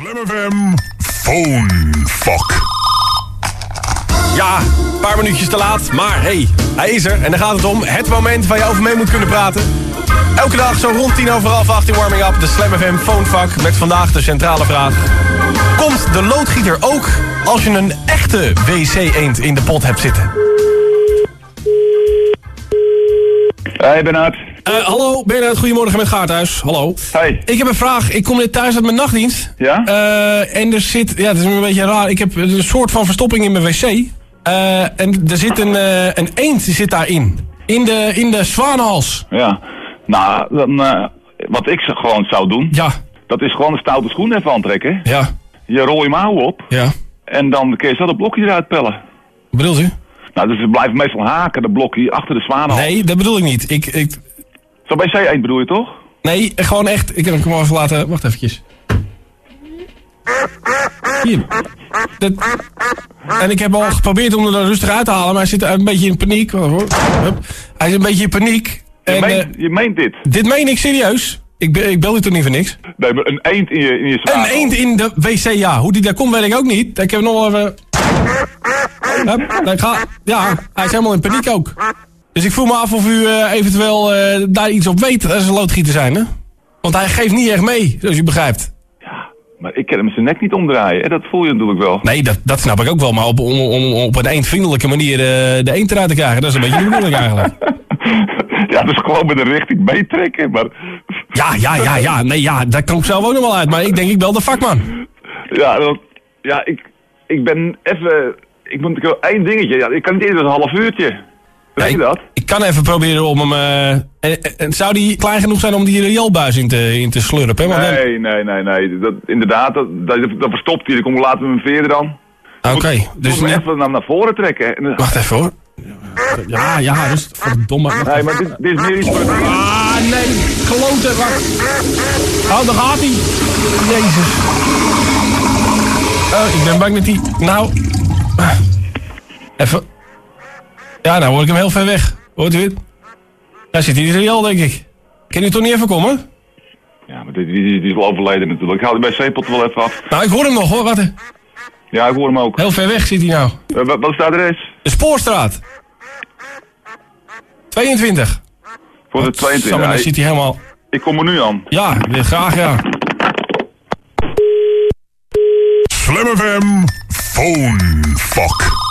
Slam FM Phone Fuck. Ja, een paar minuutjes te laat, maar hey, hij is er. En dan gaat het om het moment waar je over mee moet kunnen praten. Elke dag zo rond tien over half acht in Warming Up, de Slam FM Phonevak. Met vandaag de centrale vraag. Komt de loodgieter ook als je een echte wc-eend in de pot hebt zitten? Hey Bernard. Eh, hallo, Bernard, goedemorgen met Gaarthuis. Hallo. Hey. Ik heb een vraag. Ik kom net thuis uit mijn nachtdienst. Ja? Eh, en er zit, ja, het is een beetje raar. Ik heb een soort van verstopping in mijn wc. Eh, en er zit een, een eend die zit daarin. In de, in de zwanenhals. Ja. Nou, dan, wat ik gewoon zou doen, Ja, dat is gewoon een stoute schoen even aantrekken. ja, Je rol je mouw op ja. en dan kun je zo dat blokje eruit pellen. Wat bedoelt u? Nou, dus het blijft meestal haken, dat blokje, achter de zwanenhal. Nee, dat bedoel ik niet. Ik, ik, Zo bij C1 bedoel je toch? nee, gewoon echt. Ik kan hem even laten. Wacht eventjes. Hier. Dat, en ik heb al geprobeerd om er rustig uit te halen, maar hij zit een beetje in paniek. Hij is een beetje in paniek. Je, En, meent, eh, je meent dit. dit meen ik serieus. Ik, be- ik bel u toch niet voor niks? Nee, maar een eend in je, in je Een eend in de wc, ja. Hoe die daar komt, weet ik ook niet. Ik heb nog even... Hup, ga... Ja, hij is helemaal in paniek ook. Dus ik voel me af of u eh, eventueel eh, daar iets op weet als een loodgieter zijn, hè? Want hij geeft niet echt mee, zoals u begrijpt. Maar ik kan hem zijn nek niet omdraaien, hè? dat voel je natuurlijk wel. Nee, dat, dat snap ik ook wel. Maar op, om, om op een eendvriendelijke manier eh, de eend eruit te krijgen, dat is een beetje de bedoeling eigenlijk. ja, dus gewoon met een richting meetrekken, maar... Ja, ja, ja, ja. Nee, ja, dat kan ik zelf ook nog wel uit. Maar ik denk, ik bel de vakman. Ja, dat, ja ik, ik ben even... Ik moet één dingetje. Ja, ik kan niet dan een half uurtje. Weet je ik, dat? ik kan even proberen om hem... eh, en, zou die klein genoeg zijn om die rioolbuis in te, in te slurpen? Want dan- Nee, nee, nee, nee. Dat, inderdaad, dat, dat, dat verstopt hij. Dan komt later met mijn veer dan. Oké, Dus dus... moet net- even naar, naar voren trekken. Wacht even hoor. Ja, ja, dus... Verdomme. Nee, maar dit, dit is meer iets voor. Ah, nee. Kloten, wacht. Oh, daar gaat hij. Jezus. Oh, ik ben bang dat hij... Nou... ah. Even... Ja, nou hoor ik hem heel ver weg. Hoort u het? Daar zit hij in de denk ik. Kan u toch niet even komen? Ja, maar die, die, die is wel overleden natuurlijk. Ik haal die bij Zeepot wel even af. Nou, ik hoor hem nog hoor. Wacht. Ja, ik hoor hem ook. Heel ver weg zit hij nou. Eh, wat, wat is de adres? De Spoorstraat. 22. Voor de Samen, 22. dan Ja, zit ik, hij helemaal... ik kom er nu aan. Ja, graag ja. Slam FM Phone Fuck.